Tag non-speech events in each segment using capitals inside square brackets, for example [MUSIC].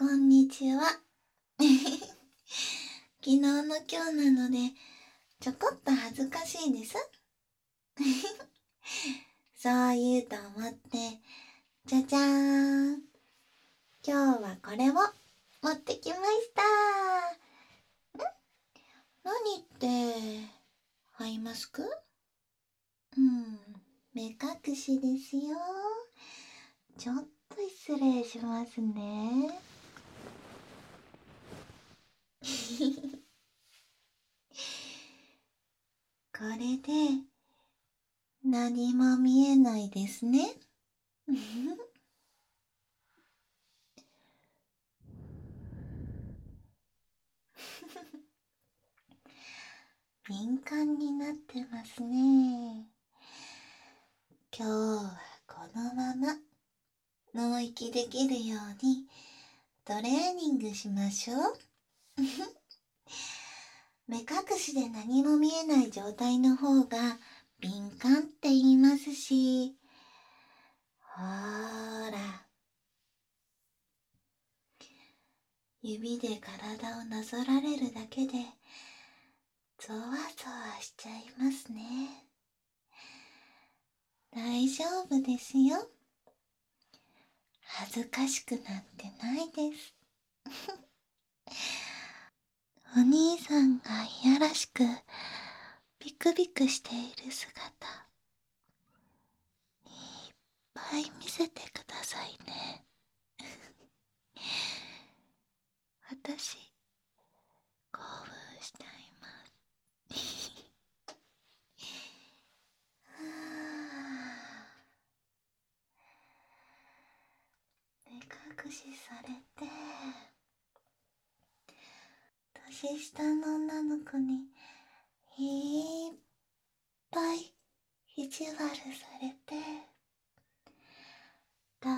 こんにちは。[LAUGHS] 昨日の今日なので、ちょこっと恥ずかしいです。[LAUGHS] そう言うと思って、じゃじゃーん。今日はこれを持ってきました。ん？何って、アイマスク？うん、目隠しですよ。ちょっと失礼しますね。[LAUGHS] これで何も見えないですね。[LAUGHS] 敏感になってますね。今日はこのまま脳域できるようにトレーニングしましょう。[LAUGHS] 目隠しで何も見えない状態の方が敏感って言いますし、ほーら。指で体をなぞられるだけで、ゾワゾワしちゃいますね。大丈夫ですよ。恥ずかしくなんてないです。[LAUGHS] お兄さんがいやらしくビクビクしている姿いっぱい見せてくださいね。[LAUGHS] 私興奮しちゃいます。[LAUGHS] [LAUGHS] 目隠しされて。年下の女の子にいっぱい意地悪されてたっ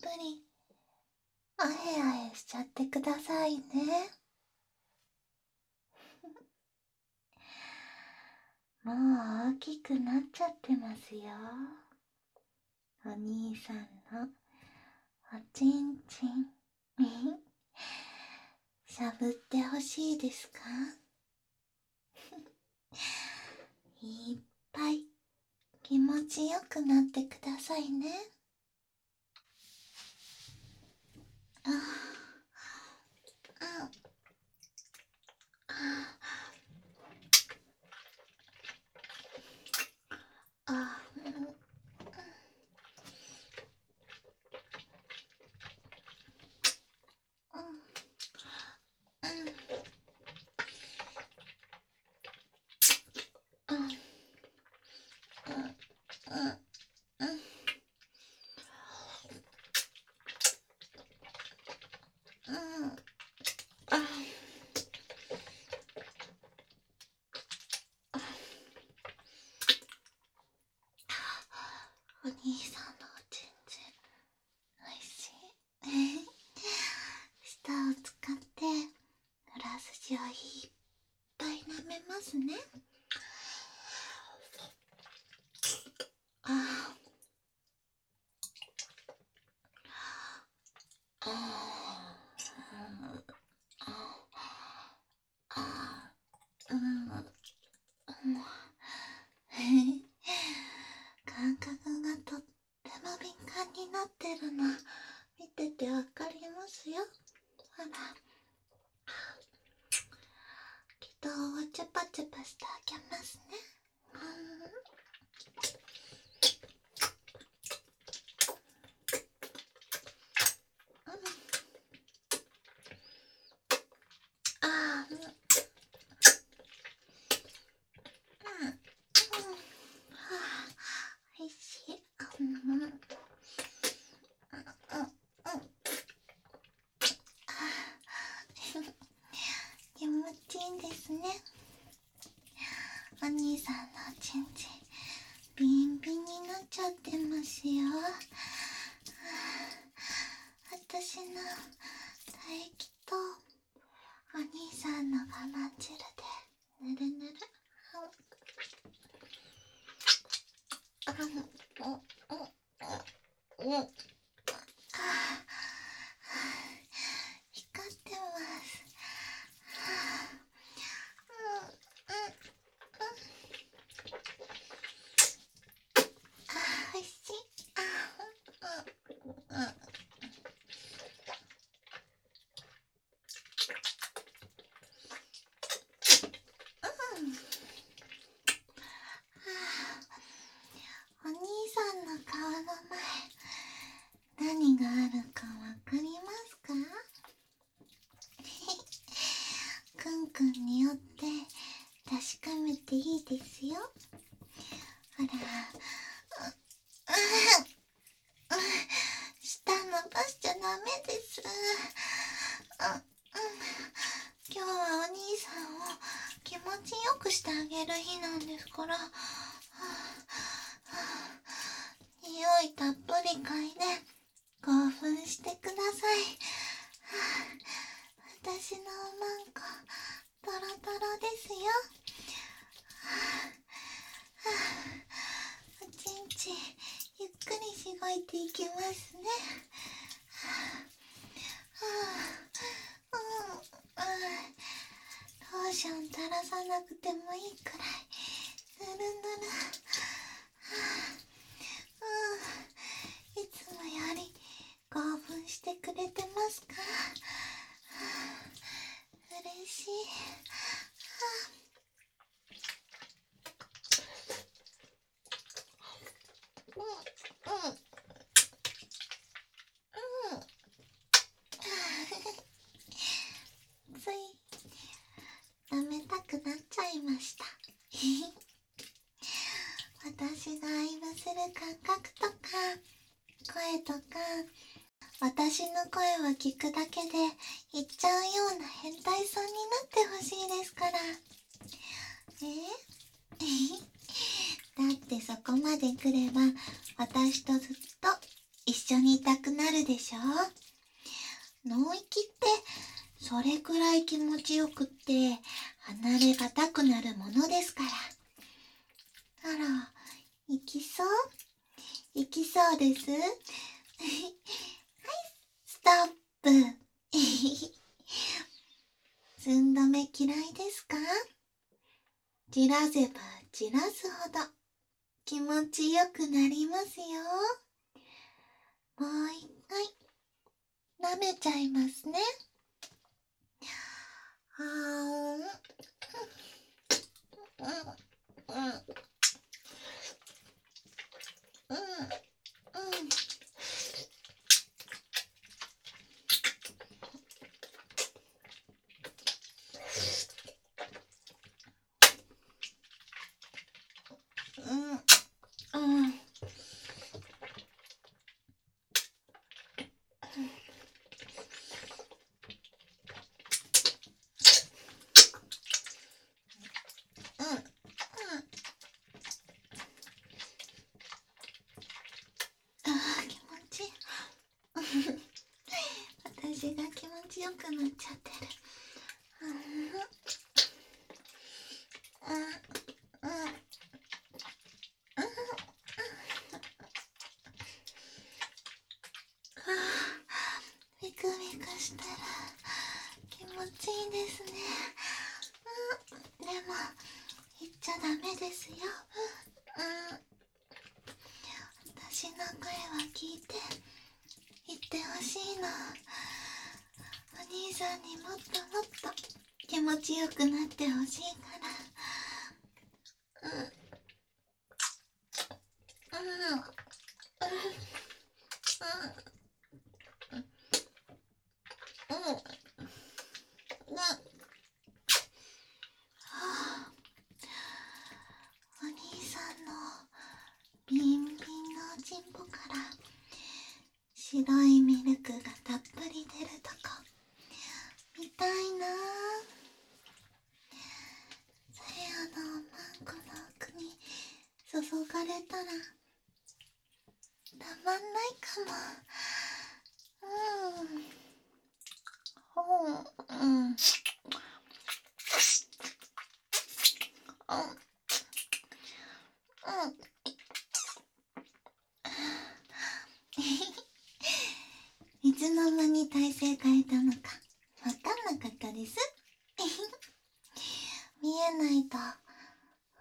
ぷりあへあへしちゃってくださいね。[LAUGHS] もう大きくなっちゃってますよ。お兄さんのおちんちん。しゃぶってほしいですか？[LAUGHS] いっぱい気持ちよくなってくださいねああああお兄さんのおちんちんおいしい舌を使って裏筋をいっぱい舐めますね。あああうんうん。感覚がとっても敏感になってるの。見ててわかりますよ。ほら。とチャパチャパしてあげますね。気持ちいいんですねお兄さんのおちんちんビンビンになっちゃってますよ私の唾液とお兄さんの我慢汁でぬるぬるうんうんうんがあるかわかりますかくんくんによって確かめていいですよほら舌伸ばしちゃダメです今日はお兄さんを気持ちよくしてあげる日なんですから匂いたっぷり嗅いで興奮してください。私のおまんこトロトロですよ。おちんちゆっくりしごいていきますね。ローション垂らさなくてもいいくらい。ぬるぬるいつもより興奮してくれてますか？嬉しい。はあうんうんつい舐めたくなっちゃいました私が愛撫する感覚とか声とか私の声を聞くだけで言っちゃうような変態さんになってほしいですから。え？[LAUGHS] だってそこまで来れば私とずっと一緒にいたくなるでしょ？脳域ってそれくらい気持ちよくって離れがたくなるものですから。あら行きそう？行きそうです？[LAUGHS] はいストップ。[LAUGHS] 寸止め嫌いですか？じらせばじらすほど。気持ちよくなりますよ。もう一回。舐めちゃいますね。あーんうんうんうんうんうんうんうんあー気持ちいい私が気持ちよくなっちゃってる。うんうんうんはあビクビクしたら気持ちいいですねうんでも言っちゃダメですようん私の声は聞いて言ってほしいの兄さんにもっともっと気持ちよくなってほしい。からうん。うん。うん。うん。うん。うん。はあお兄さん。のビンビンのおちん。ぽから白いミルクがたっぷり出るとこ見たいなさやのマンコの奥に注がれたらたまんないかも。うん。ほううん。うん。うん。いつの間に体勢変えたのかわかん。なかったです見えないと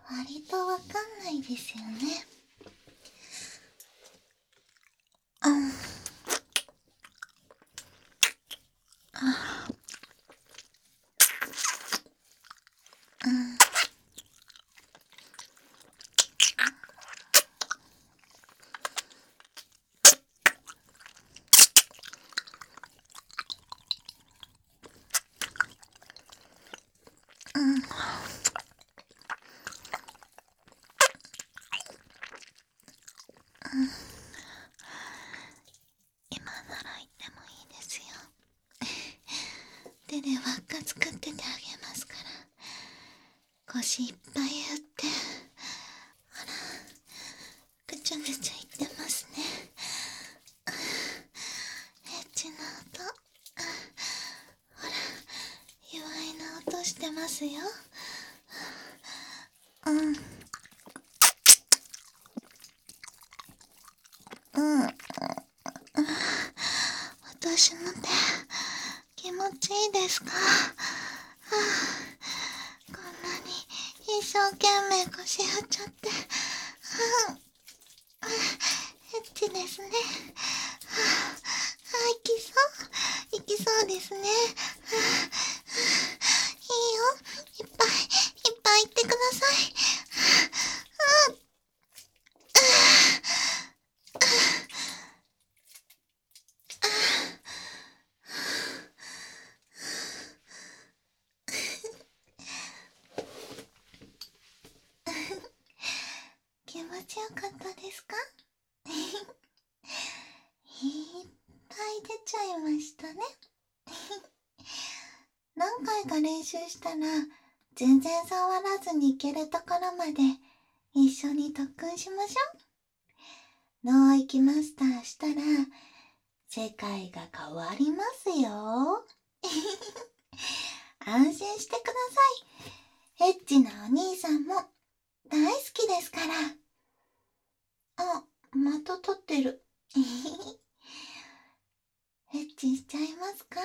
割とわかん。ないですよね Mm-hmm. 手で輪っか作っててあげますから。腰いっぱい打って。ほらぐちゃぐちゃいってますね。エッチな音。ほら卑猥な音してますよ。んうん私の手気持ちいいですか、はあ、こんなに一生懸命腰振っちゃって、はあ、エッチですね、はあ、あ、いきそう？いきそうですね、はあ、いいよいっぱいいっぱい言ってください、はあ、気持ちよかったですか？[LAUGHS] いっぱい出ちゃいましたね。[LAUGHS] 何回か練習したら全然触らずに行けるところまで一緒に特訓しましょう。脳域マスターしたら世界が変わりますよ。[LAUGHS] 安心してください。エッチなお兄さんも大好きですから。あ、また撮ってる。[LAUGHS] えへへ。エッチしちゃいますか？